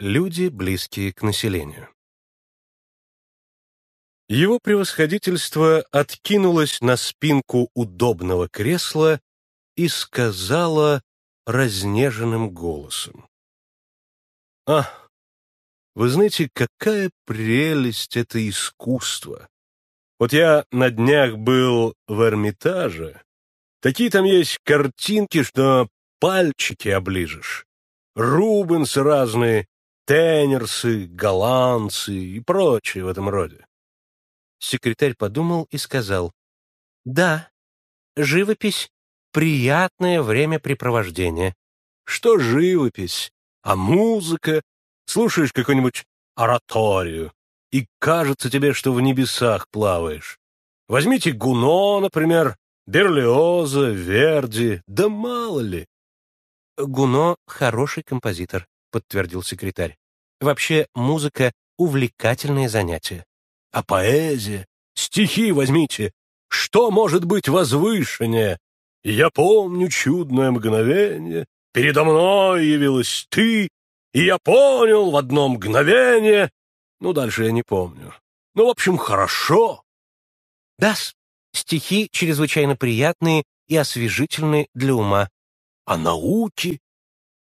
Люди, близкие к населению. Его превосходительство откинулось на спинку удобного кресла и сказала разнеженным голосом. «Ах, вы знаете, какая прелесть это искусство! Вот я на днях был в Эрмитаже. Такие там есть картинки, что пальчики оближешь. Рубенс разные, теннерсы, голландцы и прочее в этом роде. Секретарь подумал и сказал, «Да, живопись — приятное времяпрепровождение. Что живопись? А музыка? Слушаешь какую-нибудь ораторию, и кажется тебе, что в небесах плаваешь. Возьмите Гуно, например, Берлиоза, Верди, да мало ли. Гуно — хороший композитор, — подтвердил секретарь. Вообще, музыка — увлекательное занятие. А поэзия? Стихи возьмите. Что может быть возвышеннее? Я помню чудное мгновение. Передо мной явилась ты, и я понял в одно мгновение. Ну, дальше я не помню. Ну, в общем, хорошо. да стихи чрезвычайно приятные и освежительные для ума. А науки?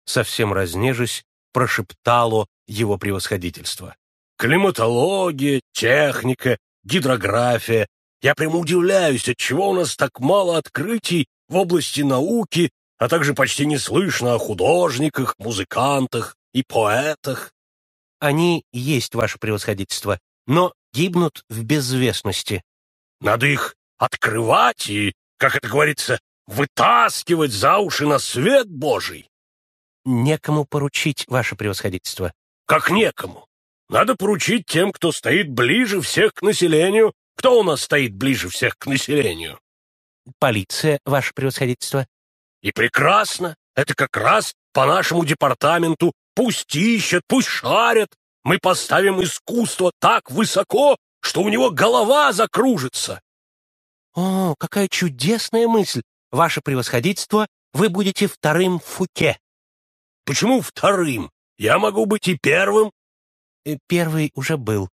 Совсем разнежись, прошептало его превосходительство. Климатология, техника, гидрография. Я прямо удивляюсь, отчего у нас так мало открытий в области науки, а также почти не слышно о художниках, музыкантах и поэтах. Они есть ваше превосходительство, но гибнут в безвестности. Надо их открывать и, как это говорится, вытаскивать за уши на свет Божий. Некому поручить ваше превосходительство. Как некому? Надо поручить тем, кто стоит ближе всех к населению. Кто у нас стоит ближе всех к населению? Полиция, ваше превосходительство. И прекрасно. Это как раз по нашему департаменту. Пусть ищут, пусть шарят. Мы поставим искусство так высоко, что у него голова закружится. О, какая чудесная мысль! Ваше превосходительство, вы будете вторым в Фуке. Почему вторым? Я могу быть и первым. Э, первый уже был,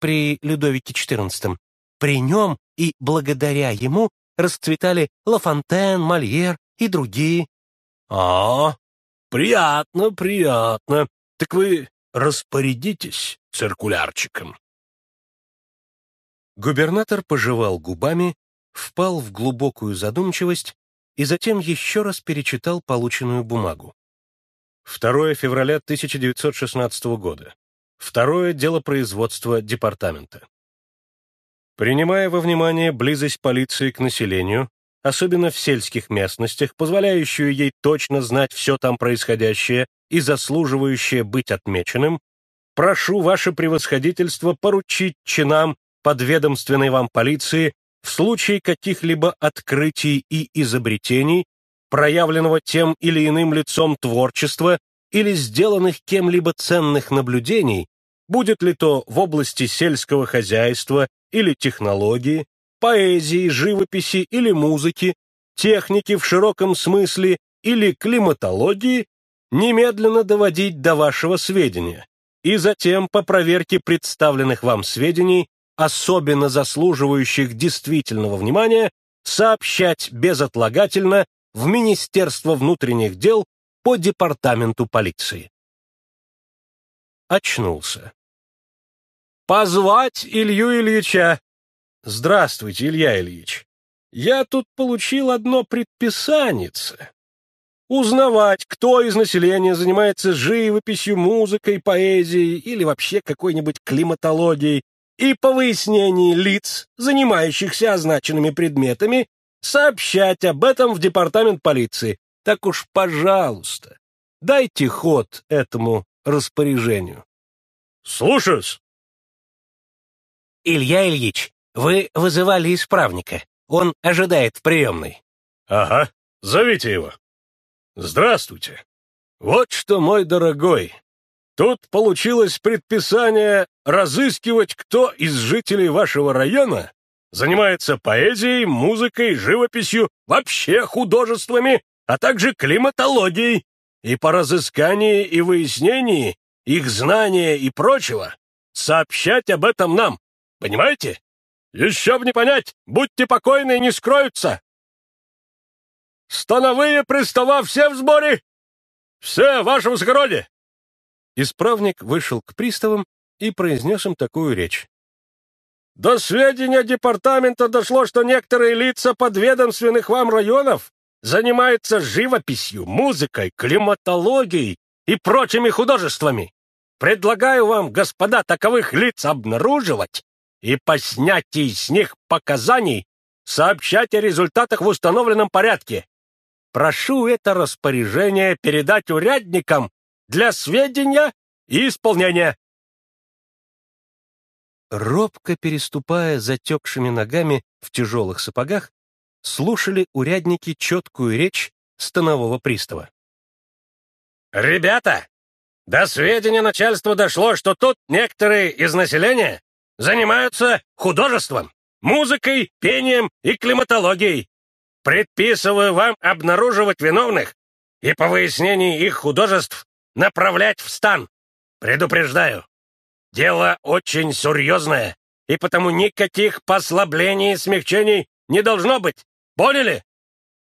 при Людовике XIV. При нем и благодаря ему расцветали Лафонтен, Мольер и другие. А, приятно, приятно. Так вы распорядитесь циркулярчиком. Губернатор пожевал губами, впал в глубокую задумчивость и затем еще раз перечитал полученную бумагу. 2 февраля 1916 года. Второе дело производства департамента. Принимая во внимание близость полиции к населению, особенно в сельских местностях, позволяющую ей точно знать все там происходящее и заслуживающее быть отмеченным, прошу ваше превосходительство поручить чинам подведомственной вам полиции в случае каких-либо открытий и изобретений, проявленного тем или иным лицом творчества или сделанных кем-либо ценных наблюдений, будет ли то в области сельского хозяйства или технологии, поэзии, живописи или музыки, техники в широком смысле или климатологии, немедленно доводить до вашего сведения, и затем по проверке представленных вам сведений особенно заслуживающих действительного внимания, сообщать безотлагательно в Министерство внутренних дел по департаменту полиции. Очнулся. «Позвать Илью Ильича!» «Здравствуйте, Илья Ильич. Я тут получил одно предписанице. Узнавать, кто из населения занимается живописью, музыкой, поэзией или вообще какой-нибудь климатологией, и по выяснении лиц, занимающихся означенными предметами, сообщать об этом в департамент полиции. Так уж, пожалуйста, дайте ход этому распоряжению. Слушаюсь. Илья Ильич, вы вызывали исправника. Он ожидает в приемной. Ага, зовите его. Здравствуйте. Вот что, мой дорогой, Тут получилось предписание разыскивать, кто из жителей вашего района занимается поэзией, музыкой, живописью, вообще художествами, а также климатологией. И по разыскании и выяснении их знания и прочего, сообщать об этом нам. Понимаете? Еще б не понять, будьте покойны, не скроются. Становые пристава все в сборе? Все, ваше высокородие!» Исправник вышел к приставам и произнес им такую речь. «До сведения департамента дошло, что некоторые лица подведомственных вам районов занимаются живописью, музыкой, климатологией и прочими художествами. Предлагаю вам, господа, таковых лиц обнаруживать и по снятии с них показаний сообщать о результатах в установленном порядке. Прошу это распоряжение передать урядникам для сведения и исполнения. Робко переступая затекшими ногами в тяжелых сапогах, слушали урядники четкую речь станового пристава. «Ребята, до сведения начальства дошло, что тут некоторые из населения занимаются художеством, музыкой, пением и климатологией. Предписываю вам обнаруживать виновных и по выяснении их художеств направлять в стан. Предупреждаю, дело очень серьезное, и потому никаких послаблений и смягчений не должно быть. Поняли?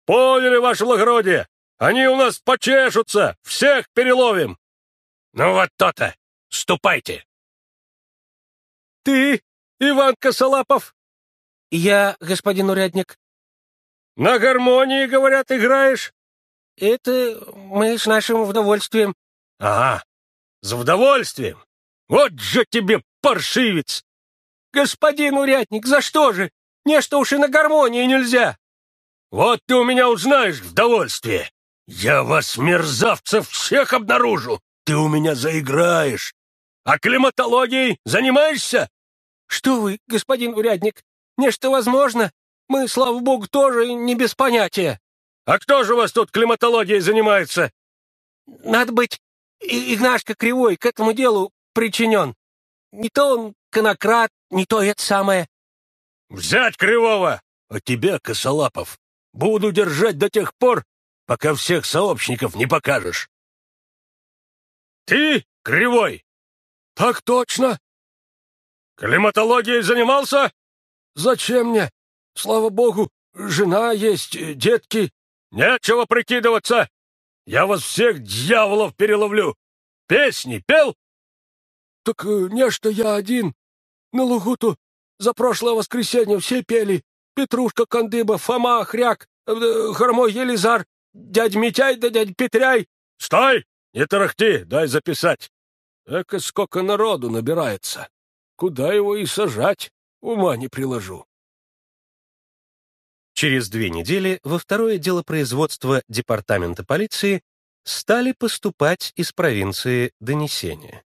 Поняли, ваше благородие. Они у нас почешутся, всех переловим. Ну вот то-то. Ступайте. Ты, Иван Косолапов? Я, господин урядник. На гармонии, говорят, играешь? Это мы с нашим удовольствием. Ага, с удовольствием. Вот же тебе паршивец! Господин урядник, за что же? Нечто уж и на гармонии нельзя. Вот ты у меня узнаешь в довольстве. Я вас, мерзавцев, всех обнаружу. Ты у меня заиграешь. А климатологией занимаешься? Что вы, господин урядник, нечто возможно. Мы, слава богу, тоже не без понятия. А кто же у вас тут климатологией занимается? Надо быть, Игнашка Кривой к этому делу причинен. Не то он конократ, не то это самое. Взять Кривого! А тебя, Косолапов, буду держать до тех пор, пока всех сообщников не покажешь. Ты, Кривой? Так точно. Климатологией занимался? Зачем мне? Слава богу, жена есть, детки. Нечего прикидываться. Я вас всех дьяволов переловлю. Песни пел? Так э, не что я один. На лугу-то за прошлое воскресенье все пели. Петрушка Кандыба, Фома Хряк, э, Хромой Елизар, дядь Митяй да дядь Петряй. Стой! Не тарахти, дай записать. Эка сколько народу набирается. Куда его и сажать, ума не приложу. Через две недели во второе дело производства Департамента полиции стали поступать из провинции донесения.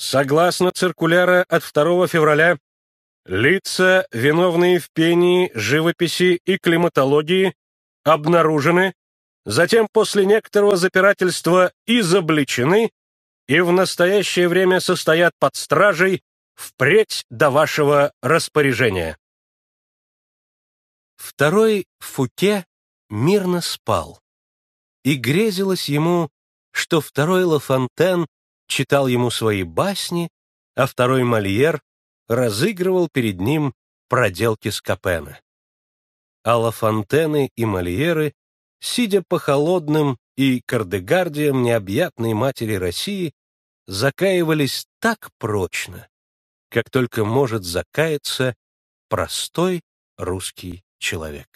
Согласно циркуляра от 2 февраля, лица, виновные в пении, живописи и климатологии, обнаружены затем после некоторого запирательства изобличены и в настоящее время состоят под стражей впредь до вашего распоряжения. Второй Фуке мирно спал, и грезилось ему, что второй Лафонтен читал ему свои басни, а второй Мольер разыгрывал перед ним проделки Скопена. А Лафонтены и Мольеры сидя по холодным и кардегардиям необъятной матери России, закаивались так прочно, как только может закаяться простой русский человек.